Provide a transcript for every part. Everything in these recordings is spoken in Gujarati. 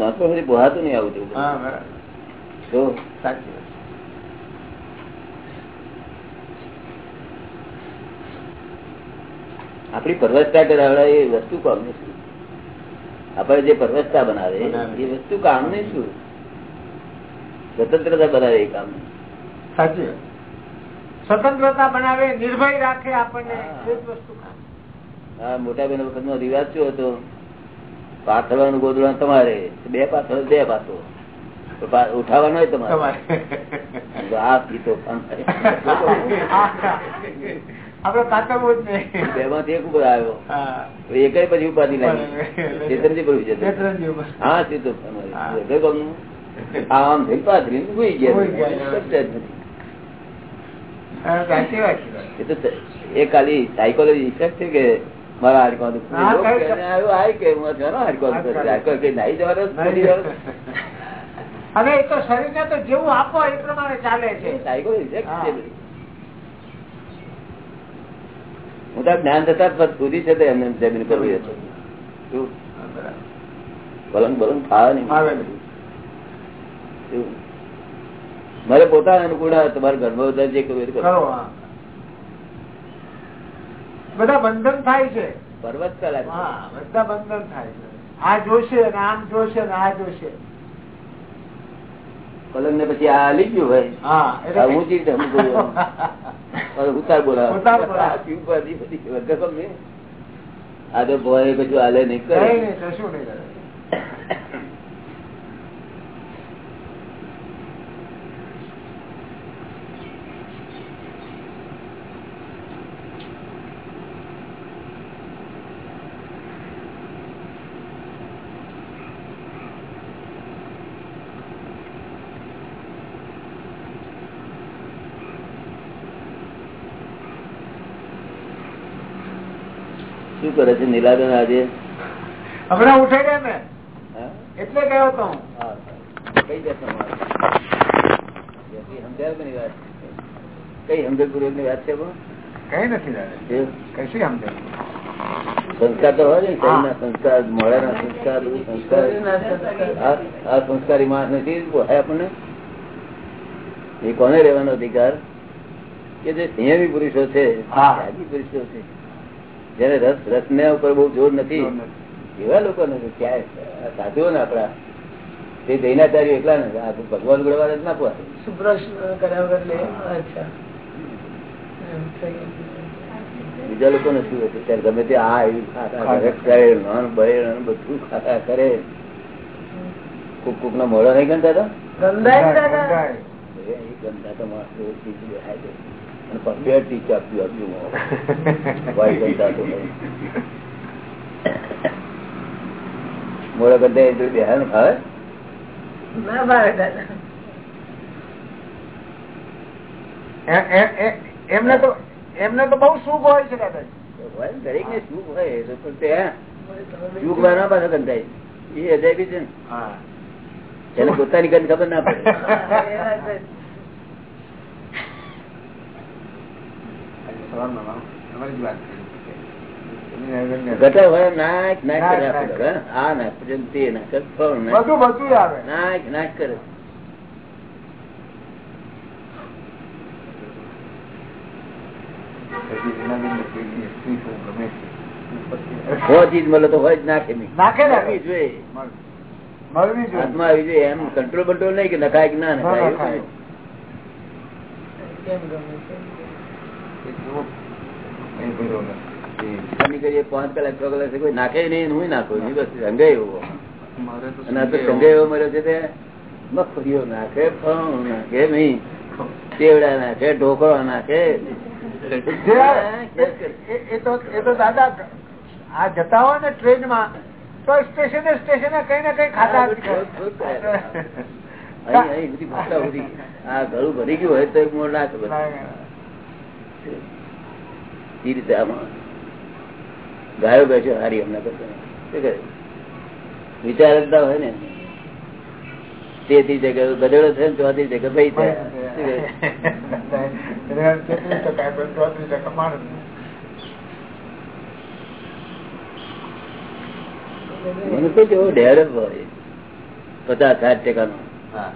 નાનપણ બોહાતું નહીં આવું તો? વાત. પરવસતા કરાવડા એ વસ્તુ કામની શું આપણે જે પરવસતા બનાવે. એ વસ્તુ કામની શું? સ્વતંત્રતા બનાવે એ કામ સાચી સ્વતંત્રતા બનાવે નિર્ભય રાખે આપણને કામ. મોટા બેન વખત નો રિવાજ શું હતો? પાથરવાનું ગોદડું તમારે બે પાથર બે પાથરો ઉઠાવવાનો હોય તમારે આ પીતો કામ થાય. આપડે કાતરવું જ નહીં બે માંથી એક ઉપર આવ્યો હા. તો એકય પછી ઉપાધિ લાગી ચેતનજી પર વિજય થયો. ચેતનજી ઉપર. હા સીધો હા. હૃદય કામનું. આ આમ થઈ પાથરી ભૂઈ ગયા. એ તો એ ખાલી સાયકોલોજી ઇફેક્ટ છે કે મારા હાડકા. હા, ને તો જેવું આપો એ પ્રમાણે ચાલે છે એ psychology effect હા. છે બધી. હું તો જ્ઞાન થતા સુધી છે એમને એમ જમીન કરવી હતી? પલંગ બલંગ ખાવા નહીં? મારે પોતાના અનુકૂળ તમારે ઘરમાં બધા જે કરવું એ કરો. હા. બધા બંધન થાય છે પર્વત કલા બધા બંધન થાય છે આ જોશે ને આમ જોશે ને આ જોશે પલંગ ને પછી આ હાલી ગયું હોય હા કર્યું. હવે ઉતાર બોલાવે. આ તો ભોય બધું હાલે નહીં કરે કશું નહીં કરે. શું કરે છે? નીલાબેન આજે? હમણાં ઉઠાઈ ગયા ને? એટલે ગયો તો કઈ સમજાય? કઈ ની વાત છે? કઈ નથી સંસ્કાર તો હોય ને શરીરના સંસ્કાર મોડાના સંસ્કાર સંસ્કાર. આ આ સંસ્કારી માણસ નથી આપણને? એ કોને રહેવાનો અધિકાર? કે જે સંયમી પુરુષો છે હા. ત્યાગી પુરુષો છે. જેને રસ રસને ઉપર બહુ જોર નથી એવા લોકો નથી ક્યાંય સાધુઓ ને આપડા તે દૈનાચાર્ય એકલા ને ભગવાન ગળવા ના પોવાય સુપ્રશ્ન કર્યા વગર લે? અચ્છા. એમ થઈ ગયું. બીજા લોકો ને શું હતું ત્યારે ગમે તે આ એવું ખાતા કરે નોન બળે બધું ખાતા કરે. કુક કુક ના મોડા નહીં હતા ગંધાય ગંધાય. એ તો માણસ ચીજ બેહાય અને ટીચ આપ્યું આપ્યું. મોડા બધા ખાવે? ના ભાવે દાદા. એમને તો એમને તો બહુ સુખ હોય છે દાદા. હોય દરેક ને સુખ હોય એ તો સુખ પાછા ગંધાય એ અજાયબી છે ને. પોતાની ગંધ ખબર ના પડે. સ્ત્રી શું ગમે છે. હો ચીજ મળે તો હોય જ નાખે નહીં. નાખે નાખવી જોઈએ. હાથમાં આવી જોઈએ એમ કંટ્રોલ બંટ્રોલ નહીં કે નખાય કે ના નખાય પાંચ કલાક છ કલાક કોઈ નાખે નહીં હું નાખું નહીં બસ રંગે એવો તો અને આ તો સમજે સંગે એવો મળ્યો છે તે મગફળીઓ નાખે ફળ નાખે નહીં ચેવડા નાખે ઢોકળા નાખે આ- એ- તો દાદા આ જતા હોય ને ટ્રેનમાં તો સ્ટેશને સ્ટેશને કઈ ને કઈ ખાતા આ ઘરું ભરી ગયું હોય તો એક મોડ નાખે બસ. એ રીતે આમાં ગાયો બેસ્યો હારી એમના કરતા. વિચારતા હોય ને. તેથી જગ્યા ગધેડો થયો ચોથી જગ્યા ભાઈ થાય. કરે? કેવો ડેવલપ હોય. પચાસ સાઠ ટકાનો. હા.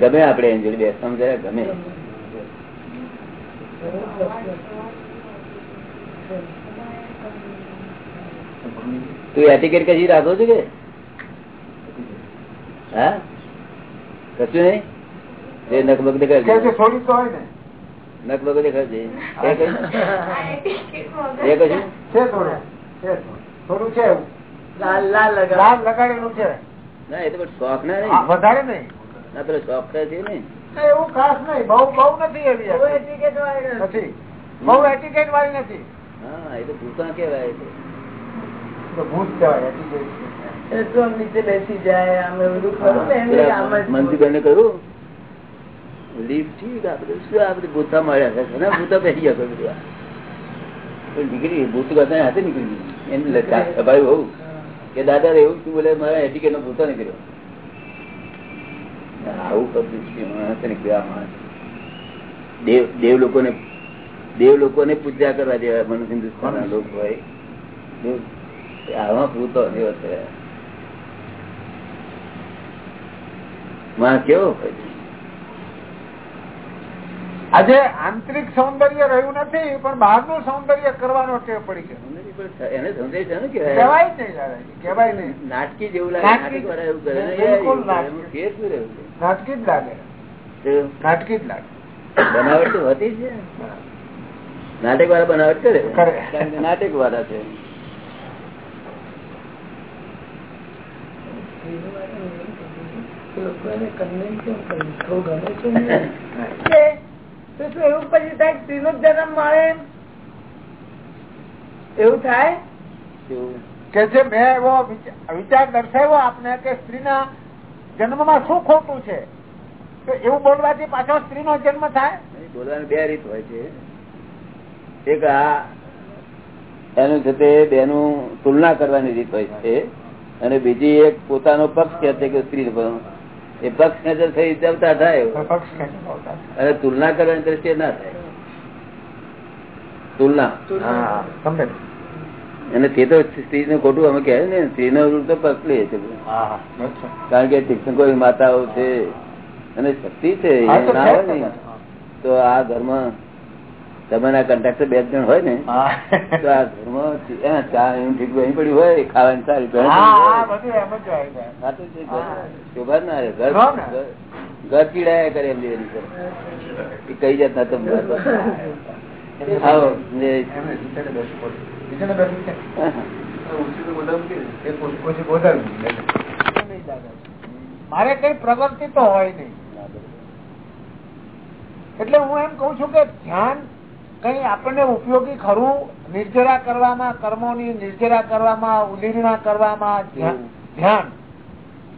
ગમે આપણે એની જોડે બેસવાનું જરા ગમે. તું એટીકેટ કશી રાખો છો કે? હા? કશું નઈ એ નકબક દેખાય નકબક દેખાય છે એ કશું? છે થોડું છે થોડું. થોડું છે લાલ લાલ લગાડેલું છે. ના એ તો શોખ ના વધારે નહીં. ના પેલો શોખ છે ના, એવું ખાસ નહીં. બહુ બહુ નથી એવી બહુ વાળી નથી. બહુ એટીકેટ વાળી નથી. હા એ તો ભૂતા કેવાય છે. ભૂત કહેવાય એટીકેટ નીચે બેસી જાય આમ બધું ખરું ને મંજુબેન કહ્યું લીફ ઠીક આપડે શું આપડે ભૂતા મળ્યા છે? ઘણા ભૂતા બેસી ગયા બધું નીકળી ભૂત બધા હાથે નીકળી ગઈ. એમ ભાઈ હોવું કે દાદા એવું શું બોલે મારા એટીકેટ નો ભૂતો નીકળ્યો આવું નીકળ્યો દેવ દેવ લોકોને દેવ લોકોને પૂજા કરવા દેવા મને હિન્દુસ્તાન લોકો હોય. આવા પૂરતો દેવ છે માં કેવો હોય? આજે આંતરિક સૌંદર્ય રહ્યું નથી પણ બહારનું સૌંદર્ય કરવાનો ટેવ પડી ગયો. એને છે ને નહીં નાટકી જેવું લાગે નાટકી. જ લાગે. નાટકી જ લાગે. બનાવટ તો હતી છે. નાટક વાળા બનાવટ કરે. નાટક વાળા છે. લોકોને convince કેમ કરવું? ગમે છે તો શું એવું પછી થાય સ્ત્રી સ્ત્રીનો જન્મ મળે? એવું થાય? કે જે મેં એવો વિચાર વિચાર દર્શાવ્યો આપને કે સ્ત્રીના જન્મમાં શું ખોટું છે? તો એવું બોલવાથી પાછો સ્ત્રીનો જન્મ થાય? બોલવાની બે રીત હોય છે. એક આ એનું છે તે બેનું તુલના કરવાની રીત હોય છે. અને બીજી એક પોતાનો પક્ષ કે છે કે સ્ત્રી એ પક્ષ નજર થઈ જવતા થાય. અને તુલના કરવાની દ્રષ્ટિએ ના થાય. તુલના. અને તે તો સ્ત્રી નું ખોટું અમે કહે ને સ્ત્રી નો રૂપ તો પક્ષ લે છે કારણ કે તીર્થંકરોની માતાઓ છે અને શક્તિ છે એ ના હોય ને. ને. તો આ ઘરમાં તમારા કન્ટ્રાક્ટર બે જણ હોય ને અહીં પડ્યું હોય ખાવાની સારી. શોભા ના. ઘર. ઘર- પીડાયા કરે એમ એ કઈ જતા તમે આવો ને- એમ જ વિચારે બેસવું પડે. વિચારે બેસવું છે. એ પોતે- પોતે બોધાવી દીધું. નહીં દાદાજી. મારે કઈ પ્રગતિ તો હોય નહીં એટલે હું એમ કઉ છું કે ધ્યાન કઈ આપણને ઉપયોગી ખરું? નિર્જરા કરવામાં કર્મોની નિર્જરા કરવામાં ઉલીરણા કરવામાં ધ્યાન ધ્યાન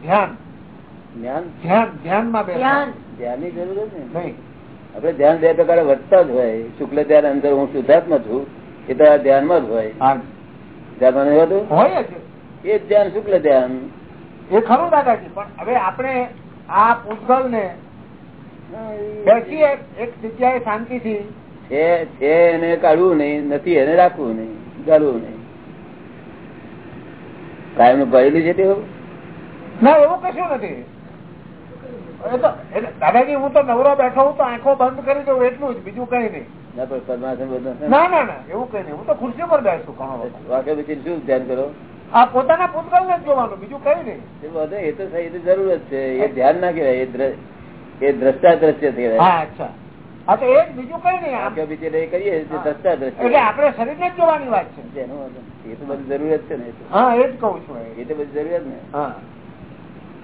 ધ્યાન. ધ્યાન? ધ્યાનમાં. ધ્યાન. ધ્યાનની જરૂર જ નહીં. આપડે ધ્યાન બે પ્રકારે વધતા જ હોય. શુક્લ ધ્યાન અંદર હું શુદ્ધાત્મા છું. એ તો ધ્યાનમાં જ હોય. ધ્યાનમાં નહીં હોતું? હોય જ. એ ધ્યાન શુક્લ ધ્યાન. એ ખરું દાદાજી પણ હવે આપણે આ પૂતગલ ને બેસીએ એક જગ્યાએ શાંતિથી. છે છે એને કાઢવું નહીં નથી એને રાખવું નહીં ગાળવું નહીં. કાયમનું ભરેલું છે તેવું ના એવું કશું નથી. દાદાજી હું તો નવરો બેઠો હું તો આંખો બંધ કરી દઉં એટલું જ બીજું કઈ નહીં. ના ના ના એવું કઈ નહીં. હું તો ખુરશી પર બેસું. વાક્ય પછી શું ધ્યાન કરો? આ પોતાના પૂતગલ ને જોવાનું બીજું કઈ નહીં. એ તો સહી, એ જરૂર જ છે. એ ધ્યાન ના કહેવાય એ દ્ર- દ્રષ્ટા દ્રશ્ય કહેવાય. અચ્છા.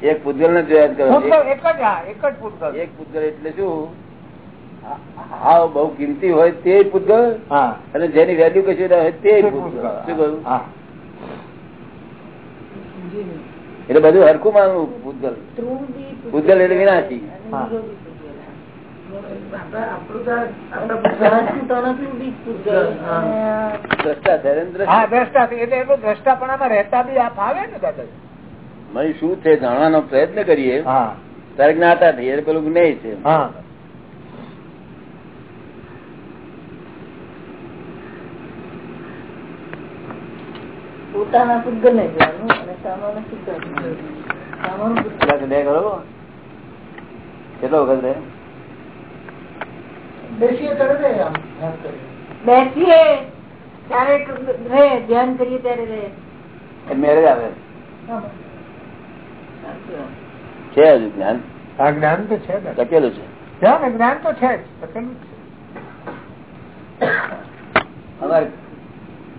એક પૂતગલ ને જોયા જ કરો એક પૂતગલ એટલે શું? હા બહુ કિંમતી હોય તે પૂતગલ હા. અને જેની વેલ્યુ કશું ના હોય તે પૂતગલ શું કહ્યું? એટલે બધું હરખું માનવું પૂતગલ પૂતગલ એટલે વિનાશી. શું છે જાણવાનો પ્રયત્ન કરીએ? હા. ત્યારે જ્ઞાતા થઈએ પેલું જ્ઞેય છે. પોતાના શુદ્ધ ને જોવાનું અને સામાન્ય શુદ્ધ સામાન્ય કેટલો વખત રહે? બેસીએ ત્યારે રે ધ્યાન કરીએ. બેસીએ ત્યારે રે ધ્યાન કરીએ ત્યારે રહે. એ મેરેજ આવે. છે હજુ જ્ઞાન? આ જ્ઞાન તો છે ને. છે. જ્ઞાન જ્ઞાન તો છે જ છે. અમારે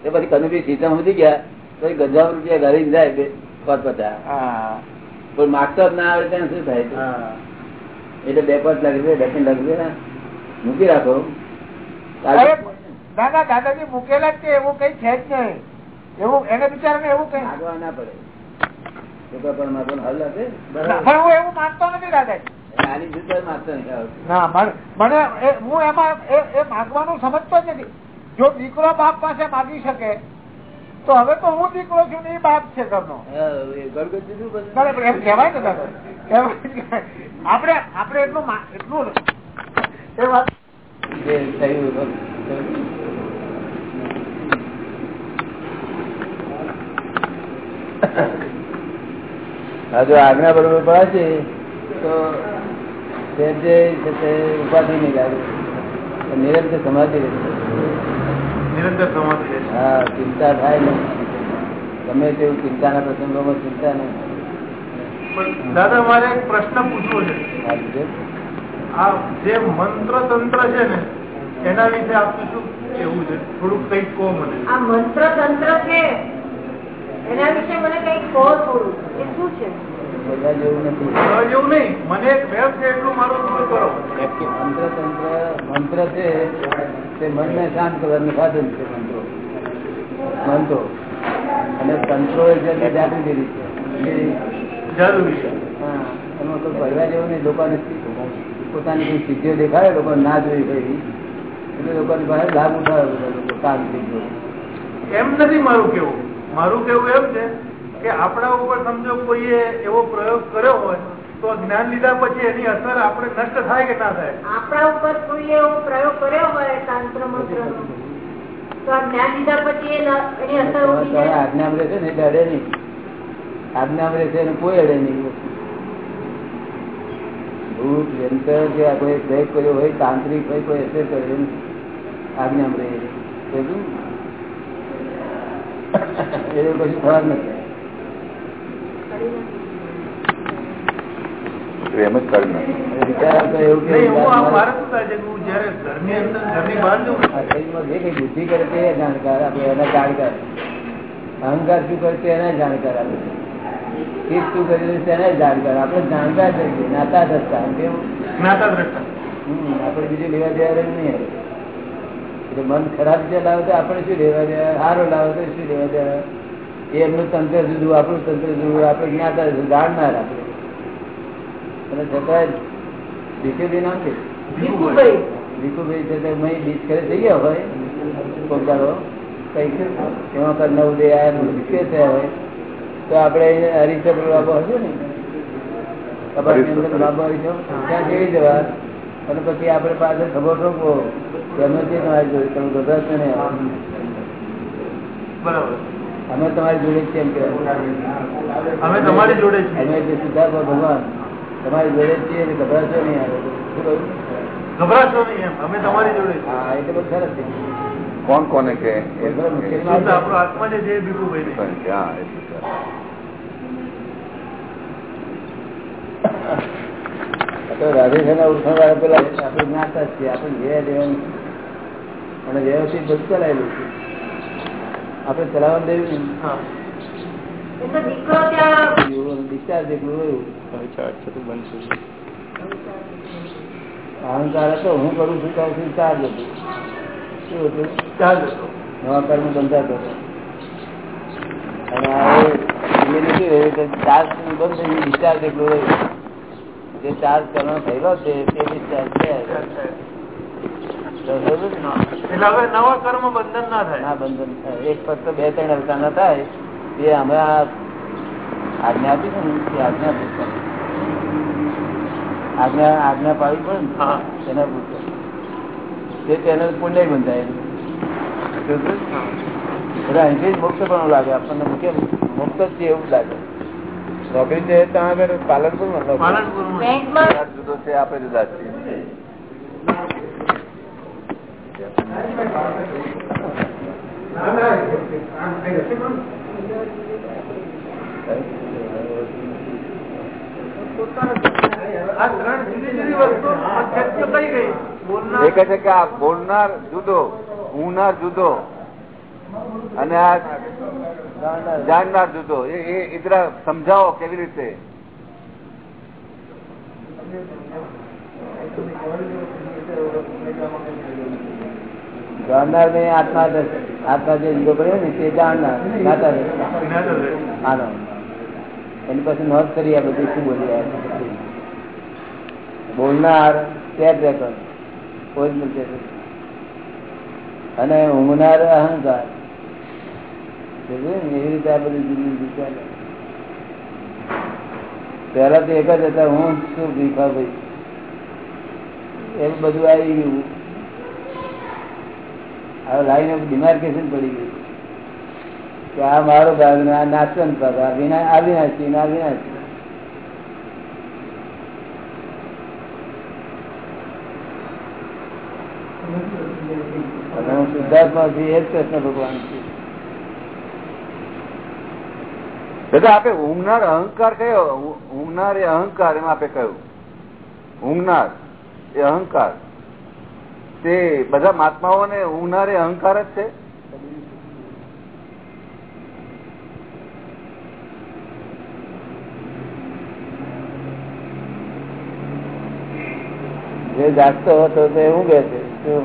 એ પછી કનુભી સીઝન સમજી ગયા તો એ ગંજા રૂપિયા ઘરે જાય બે પાંચ પચાસ. હા. પણ માગતો જ ના આવે ત્યાં શું થાય? હા. એટલે બે પાંચ લાખ રૂપિયા દક્ષિણ લાખ રૂપિયા મૂકી રાખો. દાદા દાદાજી મૂકેલા છે એવું કઈ છે જ નહીં. એવું એને બિચારાને એવું કઈ આગવા ના પડે. પણ હલ હશે. પણ હું એવું માનતો નથી દાદાજી. જ નથી. જો દીકરો બાપ પાસે માગી શકે તો હવે તો હું દીકરો છું ને એ બાપ છે ઘરનો. એમ કેવાય ને દાદા. આપડે આપણે એટલું એટલું એ વાત. જે થયું હતું. હા જો આજ્ઞા બરોબર પડાશે તો તે જે છે તે ઉપાધિ નહીં લાગે. નિરંતર સમાધિ રહેશે નિરંતર સમાધિ હા ચિંતા થાય નહીં. ગમે તેવું ચિંતાના પ્રસંગોમાં ચિંતા નહીં. પણ દાદા મારે એક પ્રશ્ન પૂછવો છે? આ જે મંત્ર તંત્ર છે ને એના વિશે આપનું શું કેવું છે? થોડુંક કંઈક કહો મને. આ મંત્ર તંત્ર છે એના વિશે મને કંઈક કહો થોડું એ શું છે? મંત્ર તંત્ર મંત્ર છે તે મનને શાંત કરવાનું સાધન છે મંત્રો. મંત્રો. અને તંત્રો એ છે તે જાગૃતિ છે જરૂરી છે. હા, એમાં કોઈ ભરવા જેવું નહીં લોકોને પોતાની કોઈ સિદ્ધિઓ દેખાડે લોકો ના જોઈ ગઈ એટલે લોકોની પાસે લાભ ઉઠાવે લોકો કામ થઈ ગયું. એમ નથી મારું કેવું. મારું કેવું એમ છે કે આપણા ઉપર સમજો કોઈએ એવો પ્રયોગ કર્યો હોય તો જ્ઞાન લીધા પછી એની અસર આપણે નષ્ટ થાય કે ના થાય? આપણા ઉપર કોઈએ એવો પ્રયોગ કર્યો હોય તંત્ર મંત્ર તો આ જ્ઞાન લીધા પછી એના- અસર જાય? રહેશે ને એટલે અડે નહીં. આજ્ઞામાં રહેશે એને કોઈ અડે નહીં. ભૂત યંત્ર જે આપણે પ્રયોગ કર્યો હોય તાંત્રિક હોય કોઈ અસર કર્યો આજ્ઞા મળે? એવું કશું ખરાબ નથી બુદ્ધિ કરે તે જાણકાર આપે એના જાણકાર. અહંકાર શું કરે તે એના જાણકાર આપે. શું જાણકાર આપણે જાણકાર તરીકે નાતા કેવું દ્રષ્ટા આપણે બીજું લેવા દેવા નહીં એટલે મન ખરાબ જે લાવે તો આપણે શું લેવા દેવા સારો લાવે તો શું લેવા દેવા એ એમનું તંત્ર જુદું આપણું તંત્ર જુદું આપણે જ્ઞાતા જાણનાર આપણે અને છતાં દીકરી નામ છે. ભીખુભાઈ? ભીખુભાઈ છે મય બીજ કરે થઈ ગયા હોય પોતાનો કંઈક એમાં કર નવ દે આ વિશે થયા હોય. તો આપણે હરિચંદ્ર બાબા હશે ને? કબાટની બાબા હરિચંદ્ર ત્યાં જઈ જવા. અને પછી આપણે પાછળ ખબર રોકવો કે જે તમારી જોડે તમે ગભરાશો નહીં બરાબર. અમે તમારી જોડે જ કહેવાય. અમે તમારી જોડે અમે જે સિદ્ધાર્થ ભગવાન. તમારી જોડે જ છીએ ગભરાશો નહીં આવે. શું કહ્યું? ગભરાશો નહીં એમ. અમે તમારી જોડે છીએ. હા એટલે બહુ સરસ છે. કોણ કોને કે ના આપણો જે હા, એટલું સરસ. તો વાળા પેલા આપણે જ્ઞાતા છીએ આપણે જે દેવાનું અને વ્યવસ્થિત બધું ચલાવેલું છે. આપણે ચલાવવા દેવું નહીં. હા. એ તો દીકરો ત્યાં એવું ડિસ્ચાર્જ જેટલું રહ્યું. અહંકાર હતો હું કરું છું તો છું ચાર્જ હતું. શું હતું? ચાલ જતો નવા કર્મ બંધાતો હતો. અને ચાર્જ બંધ થઈ ડિસ્ચાર્જ એટલું રહ્યું. જે ચાર્જ કરવાનો થયેલો છે તે ડિસ્ચાર્જ છે. તો સમજો ને? એટલે હવે નવા કર્મ બંધન ના થાય. ના બંધન એક ફક્ત બે ત્રણ અવતાર ના થાય. તે અમે આજ્ઞા આપી છે ને આજ્ઞા પૂછતા આજ્ઞા આજ્ઞા પાડવી પડે ને હા. તેના પૂછતા તે તેને પુણ્ય બંધાય. બધા અહીંથી જ મુક્ત પણ લાગે આપણને કેમ મુક્ત જ છે એવું લાગે. નોકરી છે ત્યાં આગળ પાલનપુરમાં જુદો છે આપડે જુદા છીએ. આ ત્રણ જુદી જુદી વસ્તુ સત્ય કઈ ગઈ? બોલનાર. એ કહે છે કે આ બોલનાર જુદો ઉનાર જુદો. અને આ જાણનાર જુદો. એ એ સમજાવો કેવી રીતે? જાણનાર ને આત્મા આત્મા જે જુદો પડ્યો ને, તે જાણનાર આનો એની પાસે નોંધ કરી આ બધું શું બોલી બોલનાર ટેપ ઓરિજિનલ ટેપ રેકોર્ડ. અને ઊંઘનાર અહંકાર? એવી રીતે આ બધું જુદું જુદું ચાલે પહેલા તો એક જ હતા, હું શું ભીખા ભાઈ? એમ બધું આવી ગયું. હવે લાઈન ઓફ ડિમાર્કેશન પડી ગયું. કે આ મારો ભાગ ને આ નાચન ભાગ, આ વિના આ વિનાશી આ વિનાશી. હું સિદ્ધાર્થમાં એ જ કૃષ્ણ ભગવાન છું દાદા આપે ઊંઘનાર અહંકાર કયો? ઊંઘનાર એ અહંકાર એમાં આપે કહ્યું ઊંઘનાર એ અહંકાર. તે બધા મહાત્માઓને ઊંઘનાર એ અહંકાર જ છે? જે જાગતો હતો તે ઊંઘે છે?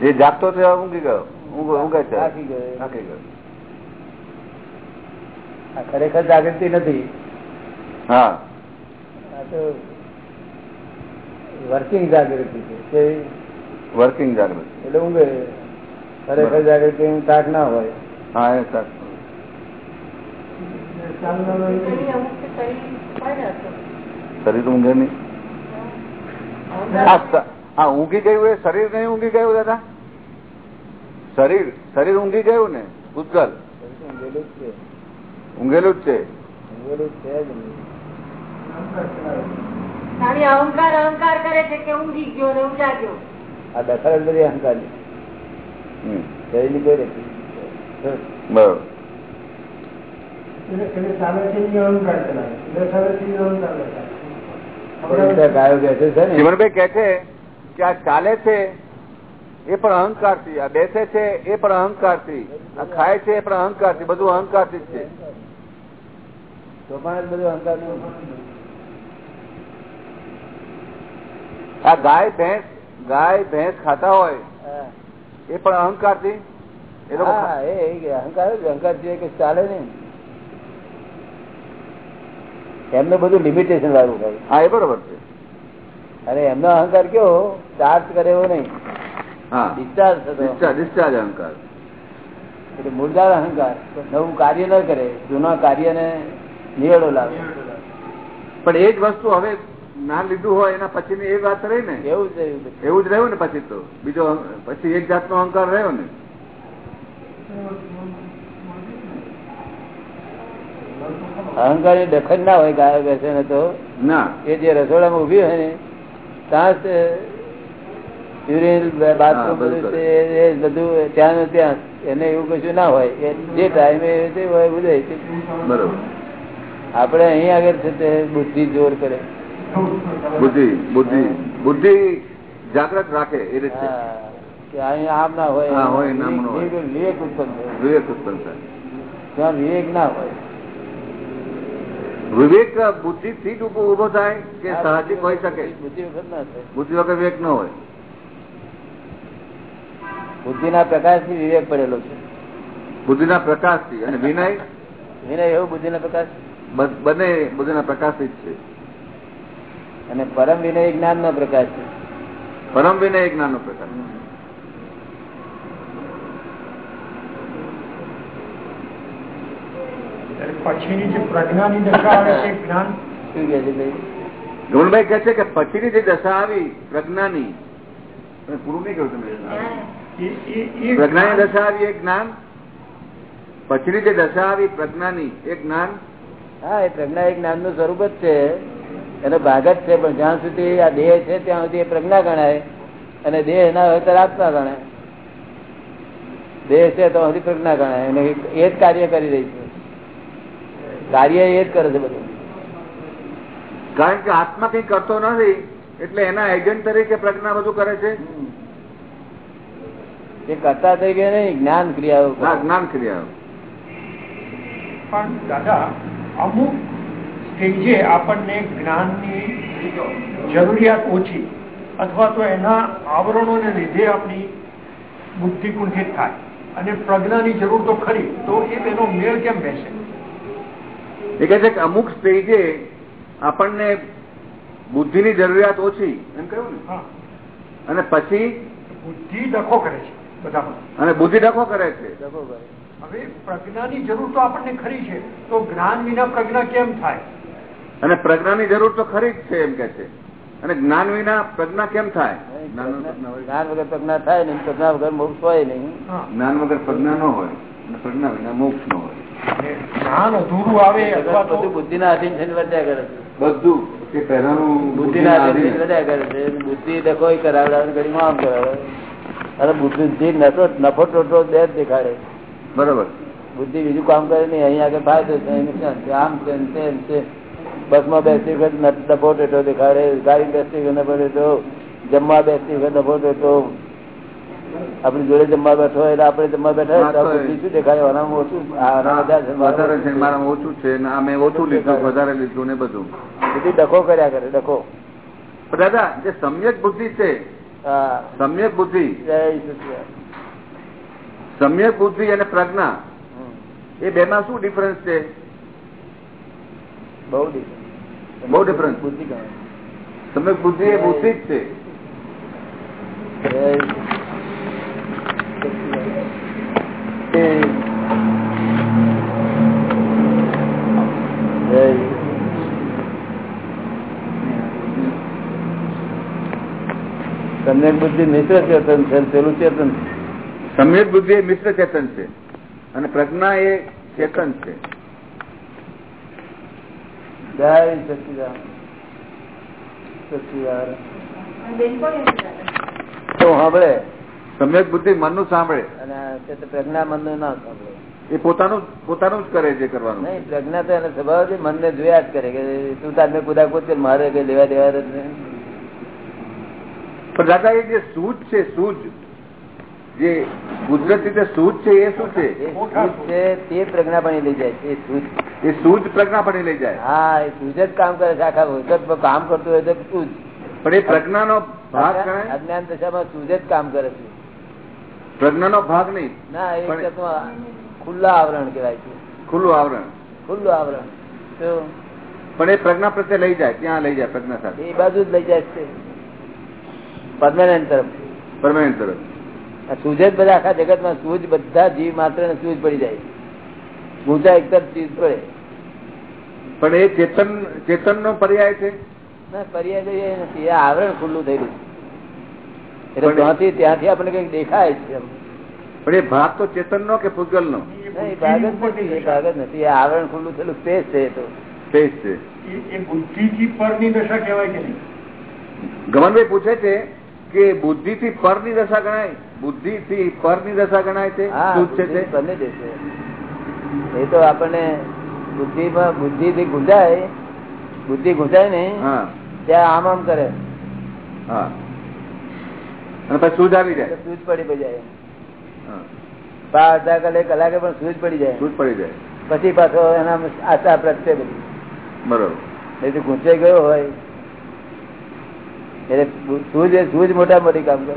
જે જાગતો હતો ઊંઘી ગયો. ઊંઘ છે. ગયો. ગયો. ખરેખર જાગૃતિ નથી. હા. તો વર્કિંગ જાગૃતિ છે વર્કિંગ જાગૃત. એટલે ઊંઘે ખરેખર જાગૃતિ ઊંઘ ના હોય. હા એ સાચું. શરીર ઊંઘે નહીં. હા ઊંઘી ગયું એ શરીર નહીં ઊંઘી ગયું દાદા? શરીર શરીર ઊંઘી ગયું ને પૂતગલ ઊંઘેલું જ છે. ઊંઘેલું જ છે ઊંઘેલું જ છે જ નહીં. ખાલી અહંકાર અહંકાર કરે છે કે ઊંઘી ગયો ને ઉજાગ્યો આ દખલ બધી અહંકારની હમ. કોઈ બરોબર. કોઈ રીતે ગાયો બેસે છે ને? ચીમનભાઈ કે છે કે આ ચાલે છે? એ પણ અહંકારથી આ બેસે છે એ પણ અહંકારથી આ ખાય છે એ પણ અહંકારથી બધું અહંકારથી જ છે. આ ગાય ભેંસ ગાય ભેંસ ખાતા હોય એ પણ અહંકારથી એ લોકો અહંકાર અહંકાર છે કે ચાલે નહીં. એમને બધું લિમિટેશન વાળું હા એ બરોબર છે. અરે એમનો અહંકાર કેવો? ચાર્જ કરે એવો નહીં. ડિસ્ચાર્જ થતો. ડિસ્ચાર્જ ડિસ્ચાર્જ અહંકાર. એટલે મૂળદાર અહંકાર. નવું કાર્ય ન કરે જૂના કાર્યને નિયડો લાવે. પણ એ જ વસ્તુ હવે ના લીધું હોય એના પછી એ વાત રહી ને. એવું જ રહ્યું એવું જ રહ્યું ને પછી તો. બીજો પછી એક જાતનો અહંકાર રહ્યો ને. અહંકારની દખન ના હોય ગાયો બેસે ને તો. ના. એ જે રસોડામાં ઊભી હોય ને ત્યાં બાથરૂમ બધું ત્યાં ત્યાં. એને એવું કશું ના હોય. જે ટાઈમે તે હોય બરોબર. આપણે અહીં આગળ છે તે બુદ્ધિ જોર કરે. બુદ્ધિ બુદ્ધિ બુદ્ધિ જાગ્રત રાખે એ રીતે. કે અહીં આમ ના હોય. હોય, હોય. વિવેક- ઉત્પન્ન થાય. વિવેક ઉત્પન્ન થાય. ત્યાં વિવેક ના હોય. વિવેક બુદ્ધિ થી ઊભો થાય કે સાહજિક હોઈ શકે? બુદ્ધિ વખત ના થાય. બુદ્ધિ વખત વિવેક ન હોય. બુદ્ધિના પ્રકાશથી વિવેક પડેલો છે. બુદ્ધિના પ્રકાશથી અને વિનય? વિનય એવો બુદ્ધિના પ્રકાશ? બંને બુદ્ધિના પ્રકાશ જ છે. અને પરમ વિનય જ્ઞાન નો પ્રકાશ છે. પરમ વિનય જ્ઞાન નો પ્રકાશ પછીની જે પ્રજ્ઞાની દશા આવે છે જ્ઞાન? શું કે છે ગમનભાઈ કહે છે કે પછીની જે દશા આવી પ્રજ્ઞાની પૂરું નહીં કહ્યું તમે. પ્રજ્ઞાની દશા આવી એ જ્ઞાન પછીની જે દશા આવી પ્રજ્ઞાની એ જ્ઞાન. હા એ પ્રજ્ઞા એ જ્ઞાનનું સ્વરૂપ જ છે. એનો ભાગ જ છે પણ જ્યાં સુધી આ દેહ છે ત્યાં સુધી એ પ્રજ્ઞા ગણાય. અને દેહ ના હોય તો આત્મા ગણાય. દેહ છે તો હજી પ્રજ્ઞા ગણાય. અને એ જ કાર્ય કરી રહી છે. કાર્ય એ જ કરે છે બધું. કારણ કે આત્મા કઈ કરતો નથી એટલે એના એજન્ટ તરીકે પ્રજ્ઞા બધું કરે છે? એ કરતા થઈ ગયા નહીં જ્ઞાન ક્રિયાઓ જ્ઞાન ક્રિયા પણ દાદા અમુક સ્ટેજે આપણને જ્ઞાનની જરૂરિયાત ઓછી અથવા તો એના આવરણોને લીધે આપણી બુદ્ધિ કુંઠિત થાય અને પ્રજ્ઞાની જરૂર તો ખરી તો એ તેનો મેળ કેમ બેસે? એ કહે છે કે અમુક સ્ટેજે આપણને બુદ્ધિની જરૂરિયાત ઓછી એમ કહ્યું ને? હા. અને પછી? બુદ્ધિ ડખો કરે છે. અને બુદ્ધિ ડખો કરે છે. હવે પ્રજ્ઞાની જરૂર તો આપણને ખરી છે. તો જ્ઞાન વિના પ્રજ્ઞા કેમ થાય? અને પ્રજ્ઞાની જરૂર તો ખરી જ છે એમ કે છે. અને જ્ઞાન વિના પ્રજ્ઞા કેમ થાય? જ્ઞાન વગર પ્રજ્ઞા થાય નહીં પ્રજ્ઞા વગર મોક્ષ હોય નહીં. જ્ઞાન વગર પ્રજ્ઞા ન હોય અને પ્રજ્ઞા વિના મોક્ષ ન હોય. જ્ઞાન અધૂરું આવે બધું બુદ્ધિ બધું અધીન થઈને વધ્યા કરે બધું. કે પહેલાનું બુદ્ધિ ના અધીન વધ્યા કરે છે. બુદ્ધિ ડખો કરાવડે અને ઘડીમાં આમ કરાવડે અને બુદ્ધિ નફો નફો ટોટો બે જ દેખાડે. બરોબર. બુદ્ધિ બીજું કામ કરે નહીં અહીંયા આગળ ફાયદો છે આમ છે તેમ છે. બસમાં બેસતી વખત નફો ટેટો દેખાડે ગાડી બેસતી વખત નફો ટેટો જમવા બેસતી વખત નફો ટેટો. આપણી જોડે જમવા બેઠો એટલે આપણે જમવા બેઠા બુદ્ધિ શું દેખાડે? આનામાં ઓછું વધારે છે મારામાં ઓછું છે અમે ઓછું લીધું વધારે લીધું ને બધું. બુદ્ધિ ડખો કર્યા કરે ડખો. દાદા જે સમ્યક બુદ્ધિ છે સમ્યક બુદ્ધિ. સમ્યક બુદ્ધિ અને પ્રજ્ઞા. એ બે માં શું ડિફરન્સ છે? બહુ ડિફરન્સ બહુ ડિફરન્સ બુદ્ધિ. સમ્યક બુદ્ધિ એ બુદ્ધિ જ છે. જય સચિદાનંદ. જય સમ્યક બુદ્ધિ મિશ્ર ચેતન છે પેલું ચેતન છે. સમ્યક બુદ્ધિ એ મિશ્ર ચેતન છે. અને પ્રજ્ઞા એ ચેતન છે. જય સાંભળે. સમ્યક બુદ્ધિ મનનું સાંભળે. અને પ્રજ્ઞા મનનું ના સાંભળે. એ પોતાનું પોતાનું જ કરે છે કરવાનું. નહીં પ્રજ્ઞા તો એને સ્વભાવ મન ને જોયા જ કરે કે તું તારને કુદા કુદ કર મારે કઈ લેવા દેવા જ નહીં. પણ દાદા એ જે સૂજ છે સૂજ જે કુદરત રીતે સૂજ છે એ શું છે? તે પ્રજ્ઞા પણ લઈ જાય એ સૂજ. એ સૂજ પ્રજ્ઞા પણ લઈ જાય. હા એ સૂજ જ કામ કરે છે આખા વખત કામ કરતું હોય તો સૂજ. પણ એ પ્રજ્ઞાનો ભાગ ગણાય? અજ્ઞાન દશામાં સૂજ જ કામ કરે છે. પ્રજ્ઞાનો ભાગ નહીં. ના એ ખુલ્લા આવરણ કહેવાય છે. ખુલ્લું આવરણ. ખુલ્લું આવરણ. પણ એ પ્રજ્ઞા પ્રત્યે લઈ જાય ત્યાં લઈ જાય પ્રજ્ઞા સાથે? એ બાજુ જ લઈ જાય છે. પરમાનન્ટ તરફ. પરમાનન્ટ તરફ. સૂઝ જ બધા આખા જગતમાં સૂઝ બધા જીવ માત્ર ને સૂઝ પડી જાય. ગુંજા એક ચીજ પડે. પણ એ ચેતન ચેતન નો પર્યાય છે? ના પર્યાય તો એ નથી. એ આવરણ ખુલ્લું થયેલું છે. એટલે ત્યાંથી ત્યાંથી આપણને કંઈક દેખાય છે પણ એ ભાગ તો ચેતન નો કે પૂગલ નો ભાગ જ નથી. એ ભાગ જ નથી. આવરણ ખુલ્લું થયેલું સ્પેસ છે એ તો. સ્પેસ છે. એ- એ બુદ્ધિથી પરની દશા કહેવાય કે નહીં? ગમનભાઈ પૂછે છે કે બુદ્ધિ થી પરની દશા ગણાય બુદ્ધિ થી પરની દશા ગણાય છે બુદ્ધિ બની દેશે એ તો આપણને બુદ્ધિમાં બુદ્ધિ થી ગુંજાય બુદ્ધિ ગુંજાય ને ત્યાં આમ આમ કરે. હા. અને પછી આવી જાય. એટલે પડી જાય. અડધા કલાકે કલાકે પણ સૂઝ પડી જાય. સૂઝ પડી જાય. પછી પાછો એના આશા પ્રત્યે બધી. બરોબર. તો ગુંચાઈ ગયો હોય. એટલે સૂજ સૂજ મોટા મોટી કામ કરે.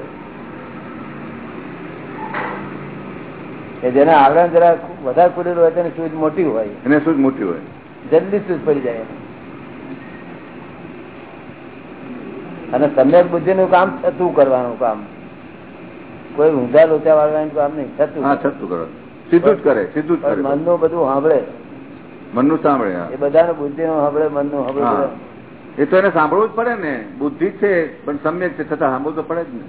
કે જેના આવરણ જરા વધારે ખુલેલું હોય તેને સૂજ મોટી હોય. એને સૂજ મોટી હોય. જલ્દી સૂજ પડી જાય અને સમ્યક બુદ્ધિ નું કામ થતું કરવાનું કામ. કોઈ ઊંધા લોચા વાળવાનું કામ નહીં થતું. હા છતું કરો સીધું જ કરે સીધું જ કરે. મનનું બધું સાંભળે. મનનું સાંભળે એ બધાનું બુદ્ધિ નું સાંભળે મનનું સાંભળે. એ તો એને સાંભળવું જ પડે ને. બુદ્ધિ છે પણ સમ્યક છે છતાં સાંભળવું તો પડે જ ને.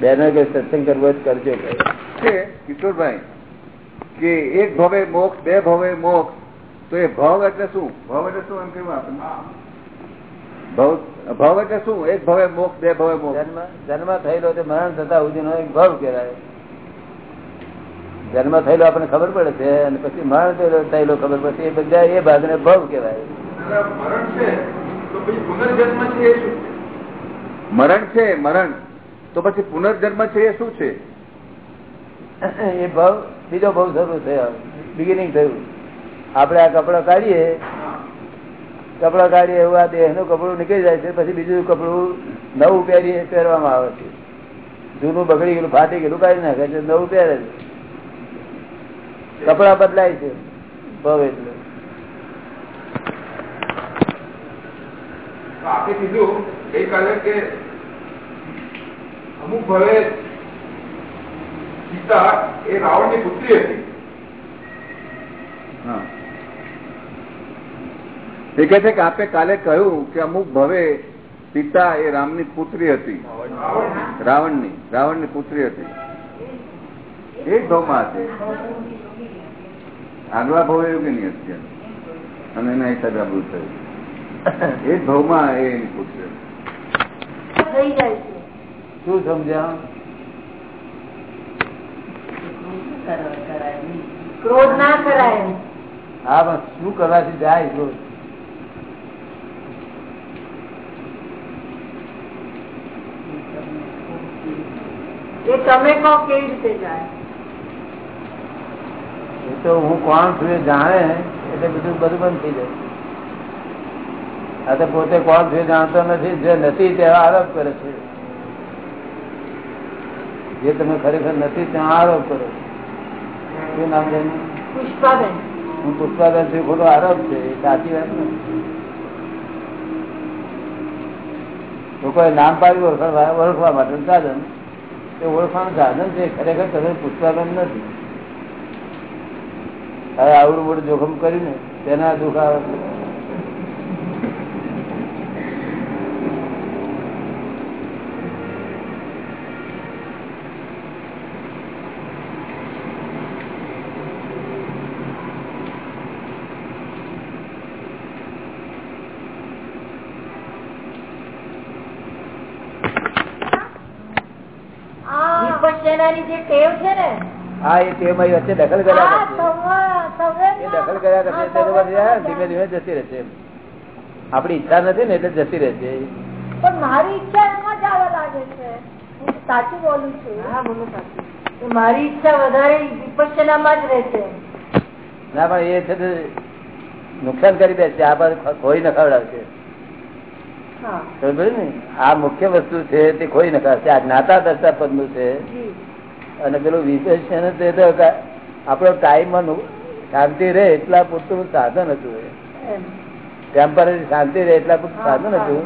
બેનો કે સત્સંગ કરવો જ કરજો કે. કિશોરભાઈ કે એક ભવે મોક્ષ બે ભવે મોક્ષ તો એ ભાવ એટલે શું? ભવ એટલે શું એમ કેવું આપણે ભવ ભાવ એટલે શું? એક ભવે મોક્ષ બે ભવે મોક્ષ. જન્મ જન્મ થયેલો મરણ થતા સુધીનો એક ભાવ કહેવાય. જન્મ થયેલો આપણને ખબર પડે છે અને પછી મરણ થયેલો ખબર પડે એ બધા એ ભાગ ને ભવ મરણ છે? તો પછી પુનર્જન્મ છે એ શું? મરણ છે મરણ. તો પછી પુનર્જન્મ છે એ શું છે? એ ભાવ બીજો ભાવ શરૂ થયો. બિગિનિંગ થયું. આપણે આ કપડા કાઢીએ. કપડા કાઢીએ એવું આ દેહનું કપડું નીકળી જાય છે. પછી બીજું કપડું નવું પહેરીએ પહેરવામાં આવે છે. જૂનું બગડી ગયેલું ફાટી ગયેલું કાઢી નાખે છે. નવું પહેરે છે. કપડા બદલાય છે. ભાવ એટલે. આપે કીધું ગઈકાલે કે અમુક ભવે સીતા એ રાવણની પુત્રી હતી. એ કે છે કે આપે કાલે કહ્યું કે અમુક ભવે સીતા એ રામની પુત્રી હતી. રાવણની? રાવણની પુત્રી હતી. એ જ ભાવમાં હતી આગલા ભાવ એવું કે નહીં અત્યારે? અને એના હિસાબે આપણું થયું. એ જ ભાવમાં એ છે. શું સમજ્યા? ક્રોધ ના કરાય હા બસ શું કરવાથી જાય જો એ તમે કહો કેવી રીતે જાય? એ તો હું કોણ છું એ જાણે એટલે બધું બધું બંધ થઈ જાય. આ તો પોતે કોણ છું જાણતો નથી જે નથી તેવા આરોપ કરે છે. જે તમે ખરેખર નથી ત્યાં આરોપ કરો. શું નામ છે પુષ્પાબેન. હું પુષ્પાબેન છું ખોટો આરોપ છે એ સાચી વાત નથી. લોકોએ નામ પાડ્યું ઓળખવા ઓળખવા માટે સાધન. એ ઓળખવાનું સાધન છે ખરેખર તમે પુષ્પાબેન નથી. હવે આવડું મોટું જોખમ કર્યું ને તેના દુઃખ આવે હા એ તે મારી વચ્ચે દખલ કર્યા આ કરશે. સંવા- સંવેદના- એ દખલ કર્યા. ધીમે ધીમે જતી રહેશે આપડી ઈચ્છા નથી ને એટલે જતી રહેશે. પણ મારી ઈચ્છા એમાં જ આવવા લાગે છે. સાચું બોલું છું. હા બોલો સાચું. મારી ઈચ્છા વધારે વિપશ્યનામાં જ રહેશે ના પણ એ છે નુકસાન કરી દે છે. આ બાજુ ખોઈ ન ખવડાવશે હા. સમજ પડી ને? આ મુખ્ય વસ્તુ છે તે ખોઈ ન ખવડાવશે આ જ્ઞાતા દર્શા પદનું છે. અને પેલું વિશેષણ તે તો કા- આપણો ટાઈમમાં નું- શાંતિ રહે એટલા પૂરતું સાધન હતું ટેમ્પરરી શાંતિ રહે એટલા પૂરતું સાધન હતું.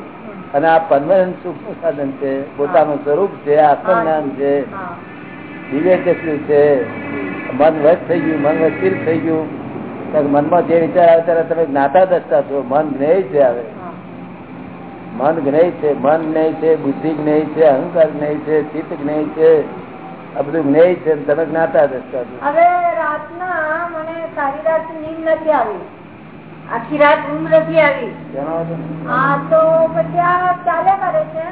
અને આ પરમાનન્ટ સુખનું સાધન છે પોતાનું સ્વરૂપ છે આત્મજ્ઞાન છે વિવેક છે મન વચ થઈ ગયું મન વચિત થઈ ગયું. મનમાં જે વિચાર આવે ત્યારે તમે જ્ઞાતા દસતા છો મન જ્ઞેય છે આવે મન જ્ઞેય છે મન જ્ઞેય છે બુદ્ધિ જ્ઞેય છે અહંકાર જ્ઞેય છે ચિત્ત જ્ઞેય છે. આ બધું જ્ઞેય છે તમે જ્ઞાતા હવે રાતના મને સારી રાત નીંદ નથી આવી. આખી રાત ઊંઘ નથી આવી. હા તો પછી આ ચાલે કરે છે?